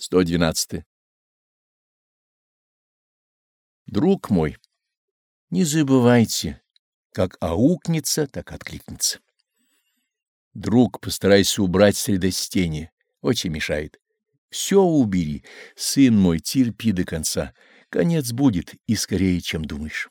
112. Друг мой, не забывайте, как аукнется, так откликнется. Друг, постарайся убрать средостение, очень мешает. Все убери, сын мой, терпи до конца. Конец будет и скорее, чем думаешь.